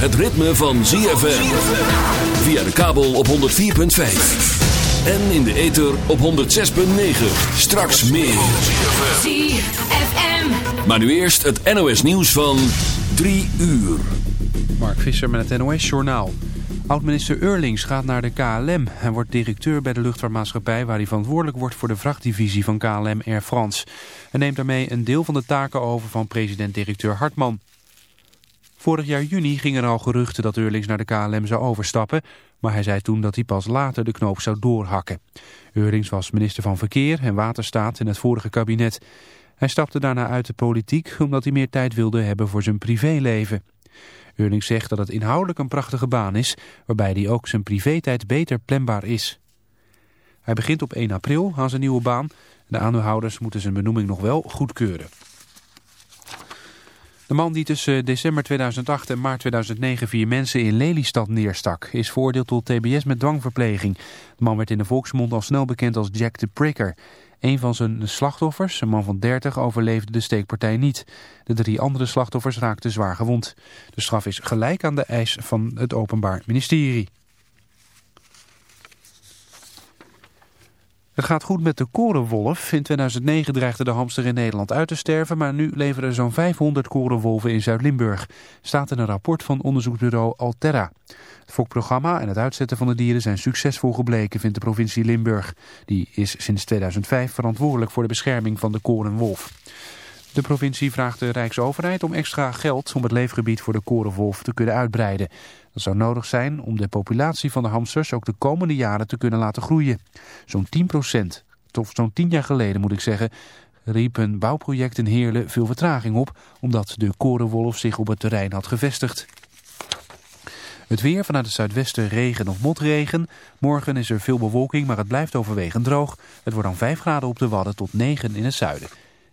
het ritme van ZFM. Via de kabel op 104.5. En in de ether op 106.9. Straks meer. ZFM. Maar nu eerst het NOS nieuws van 3 uur. Mark Visser met het NOS Journaal. Oud-minister Eurlings gaat naar de KLM. Hij wordt directeur bij de luchtvaartmaatschappij... waar hij verantwoordelijk wordt voor de vrachtdivisie van KLM Air France. Hij neemt daarmee een deel van de taken over van president-directeur Hartman. Vorig jaar juni gingen er al geruchten dat Eurlings naar de KLM zou overstappen... maar hij zei toen dat hij pas later de knoop zou doorhakken. Eurlings was minister van Verkeer en Waterstaat in het vorige kabinet. Hij stapte daarna uit de politiek omdat hij meer tijd wilde hebben voor zijn privéleven. Eurlings zegt dat het inhoudelijk een prachtige baan is... waarbij hij ook zijn privé-tijd beter planbaar is. Hij begint op 1 april aan zijn nieuwe baan. De aandeelhouders moeten zijn benoeming nog wel goedkeuren. De man die tussen december 2008 en maart 2009 vier mensen in Lelystad neerstak... is veroordeeld tot tbs met dwangverpleging. De man werd in de volksmond al snel bekend als Jack the Pricker... Een van zijn slachtoffers, een man van 30, overleefde de steekpartij niet. De drie andere slachtoffers raakten zwaar gewond. De straf is gelijk aan de eis van het Openbaar Ministerie. Het gaat goed met de korenwolf. In 2009 dreigde de hamster in Nederland uit te sterven, maar nu leveren er zo'n 500 korenwolven in Zuid-Limburg. Staat in een rapport van onderzoeksbureau Altera. Het fokprogramma en het uitzetten van de dieren zijn succesvol gebleken, vindt de provincie Limburg. Die is sinds 2005 verantwoordelijk voor de bescherming van de korenwolf. De provincie vraagt de Rijksoverheid om extra geld om het leefgebied voor de korenwolf te kunnen uitbreiden. Dat zou nodig zijn om de populatie van de hamsters ook de komende jaren te kunnen laten groeien. Zo'n 10 procent, of zo'n 10 jaar geleden moet ik zeggen, riep een bouwproject in Heerlen veel vertraging op, omdat de korenwolf zich op het terrein had gevestigd. Het weer vanuit het zuidwesten regen of motregen. Morgen is er veel bewolking, maar het blijft overwegend droog. Het wordt dan 5 graden op de Wadden tot 9 in het zuiden.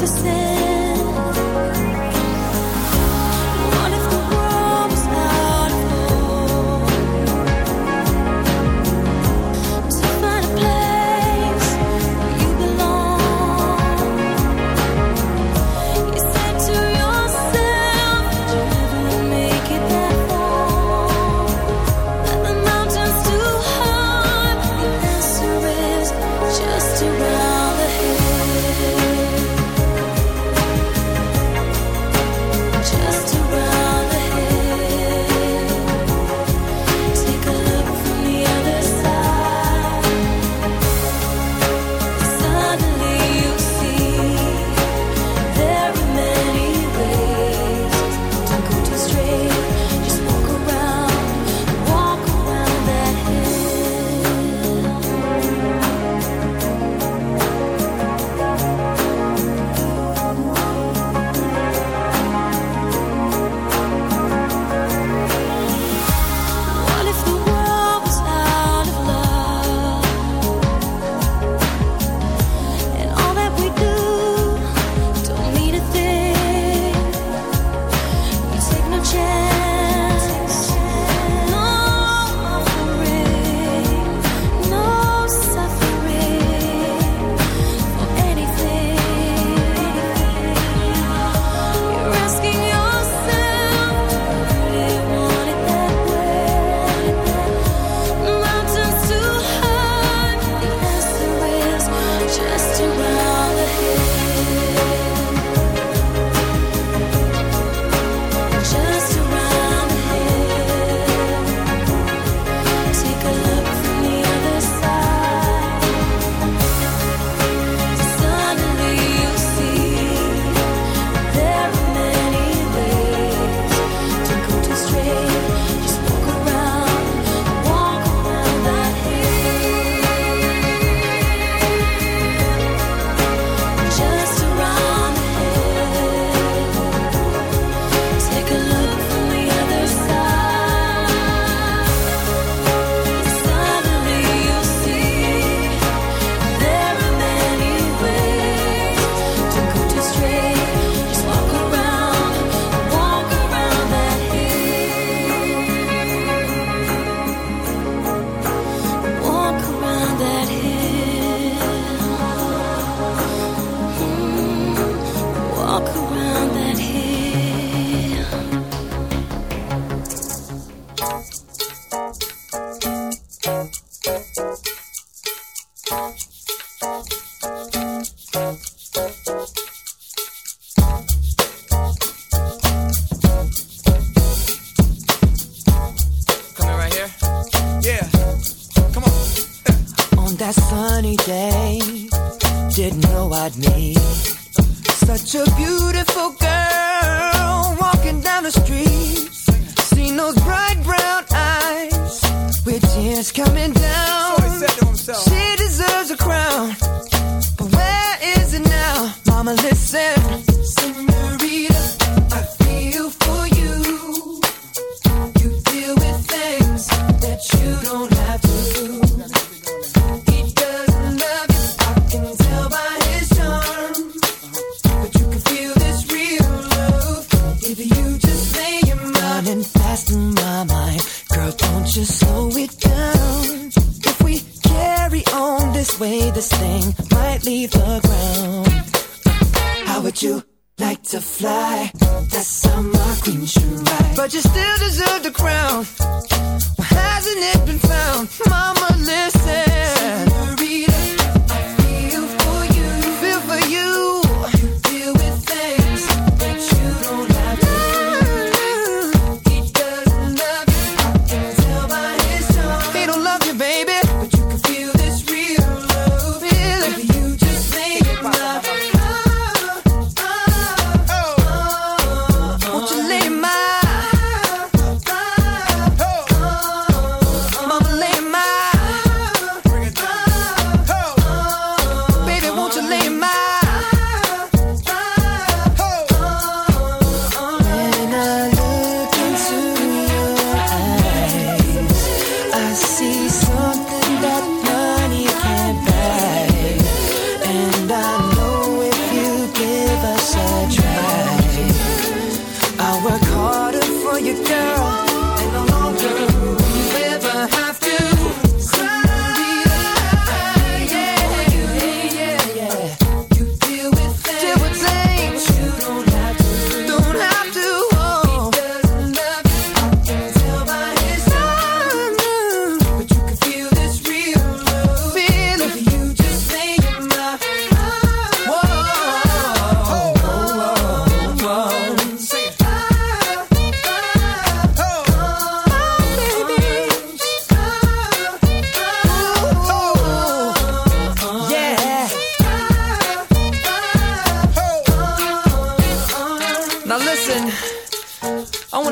never said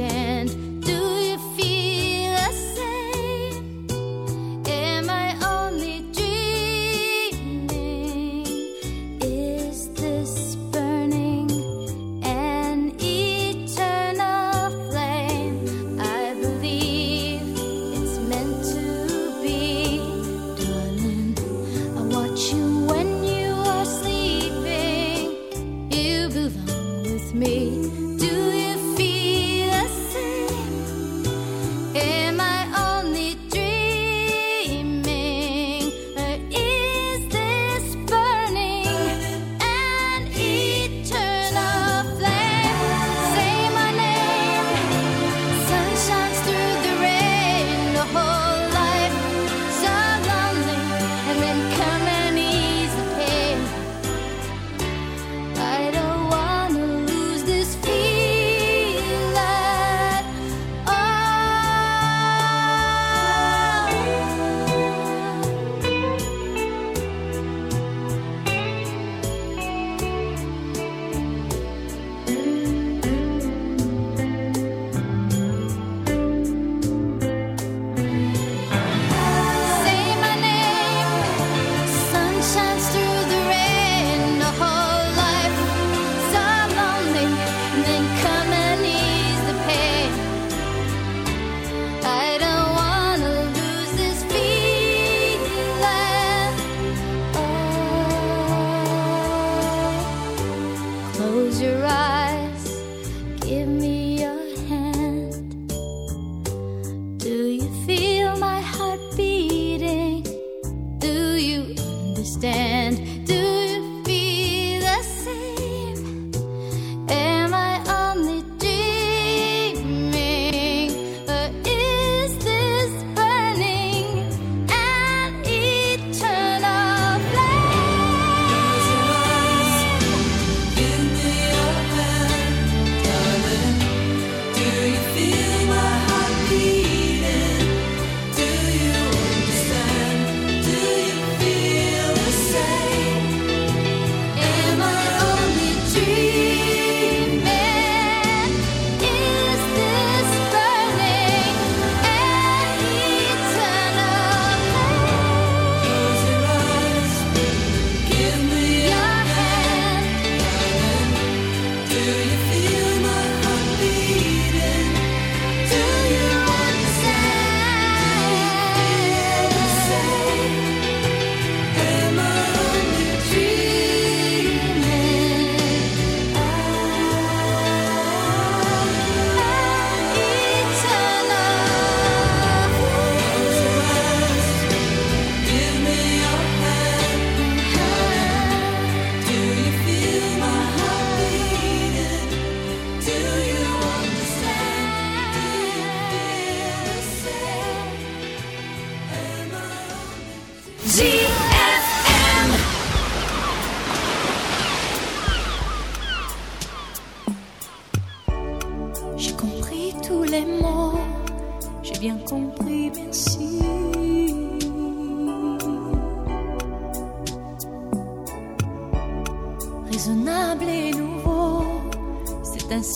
understand.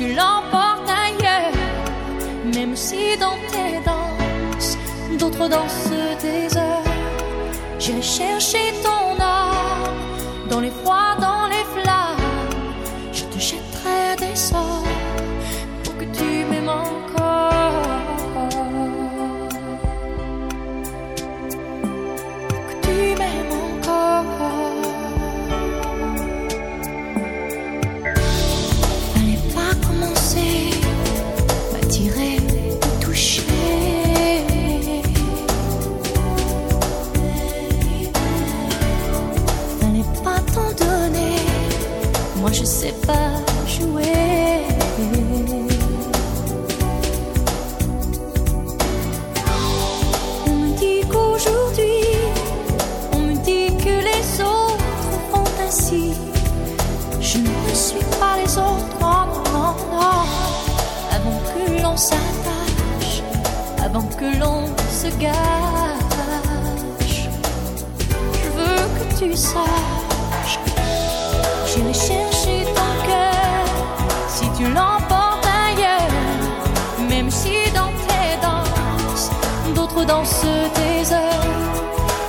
tu l'emportes ailleurs, même si dans tes danses, d'autres dansent des heures. J'ai cherché ton âme dans les froids dans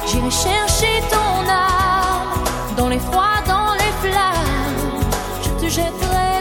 J'irai chercher ton âme dans les froids, dans les flammes. Je te jetterai.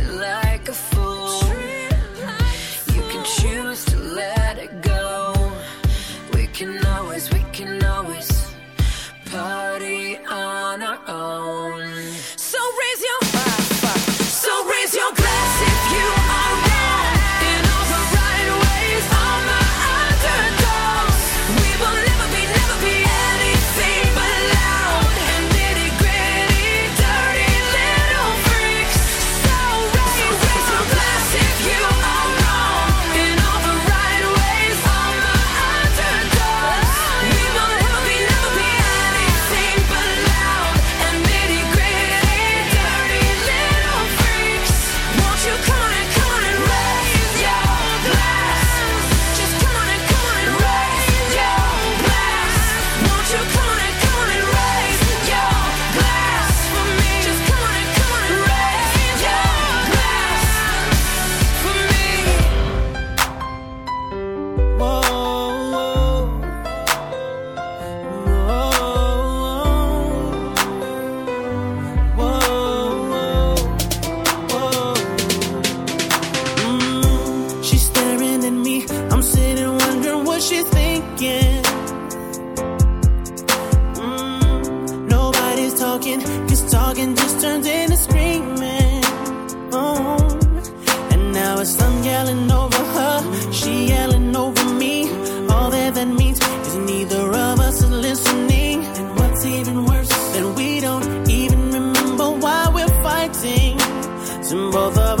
And both of us.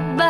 about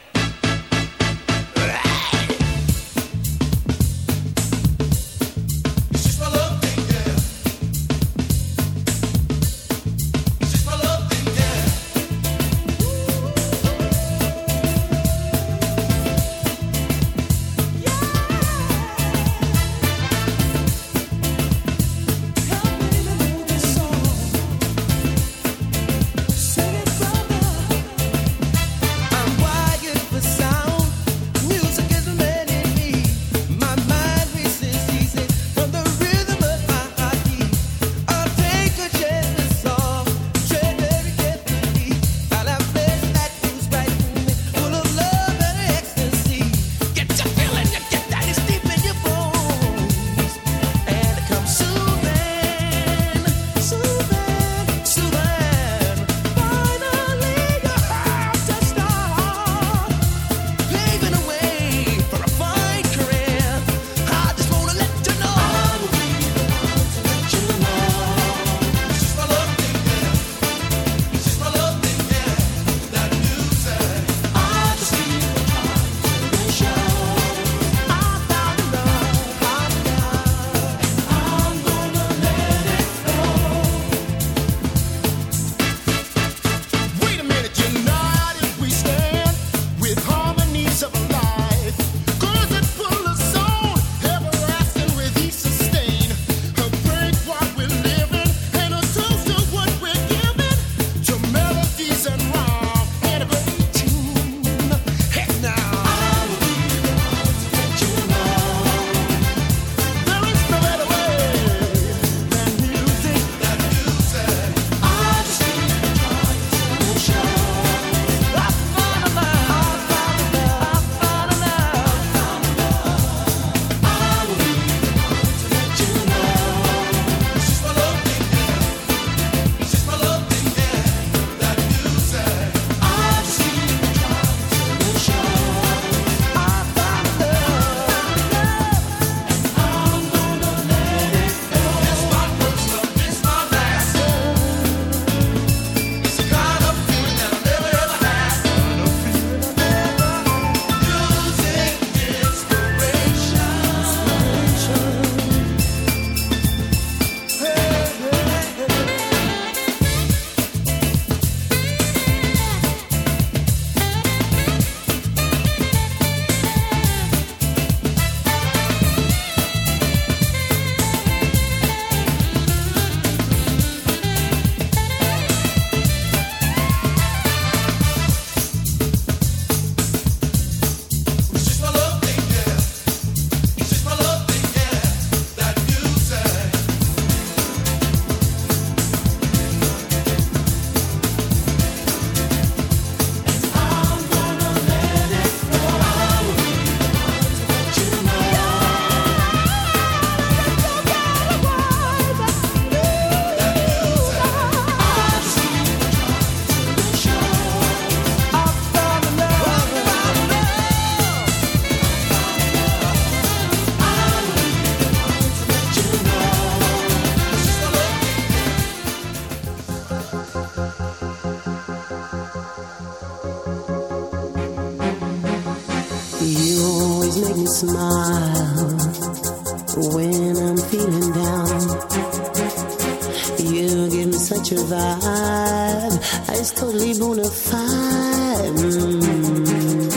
vibe. It's totally bonafide. Mm.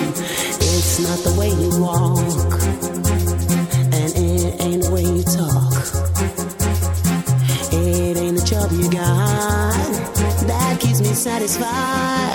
It's not the way you walk, and it ain't the way you talk. It ain't the job you got that keeps me satisfied.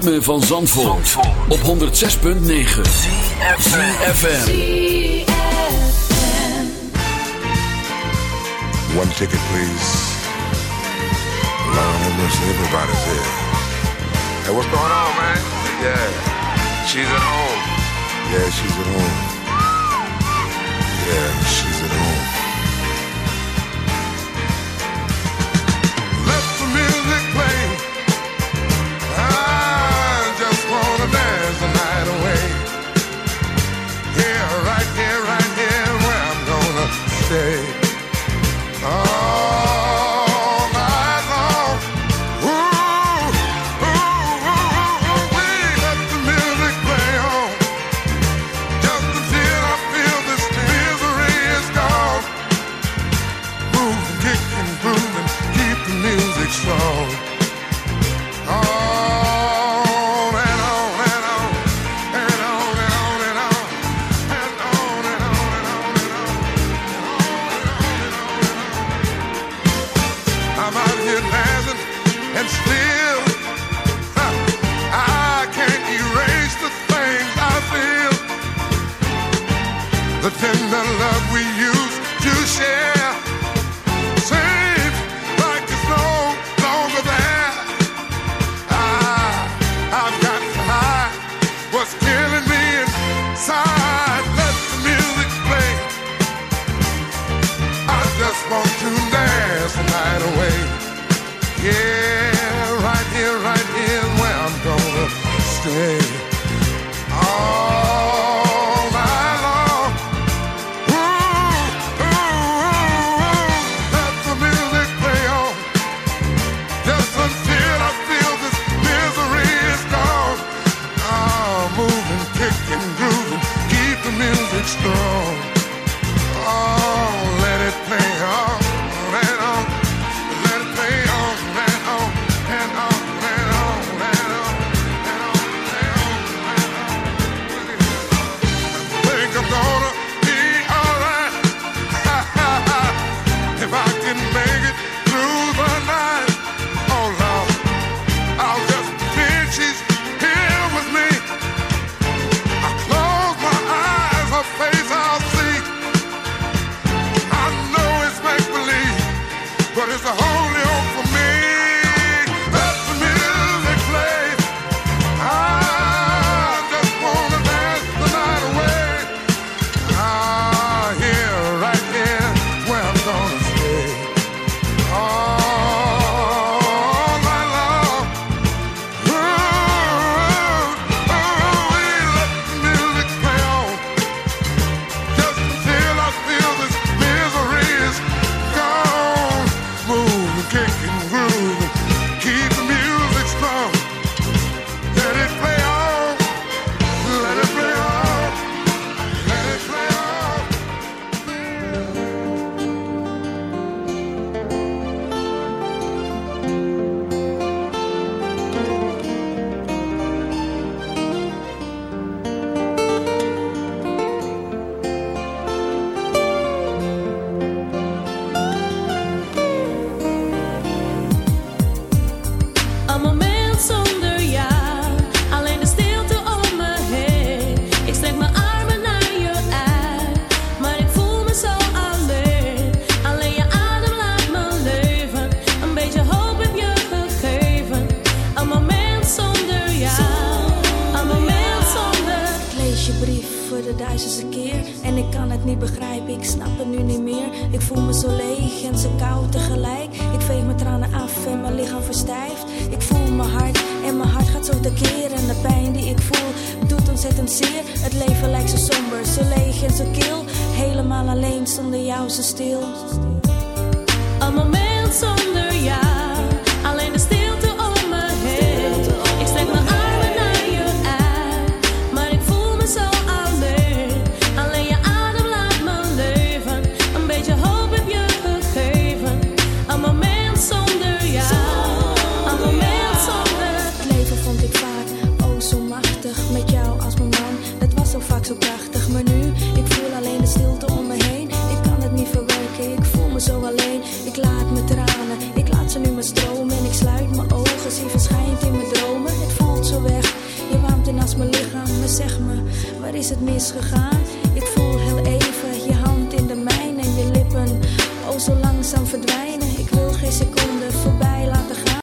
ritme van Zandvoort, Zandvoort. op 106.9 CFFM One ticket please. Long have mercy, everybody's here Hey, what's going on, man? Yeah, she's at home. Yeah, she's at home. Yeah, she's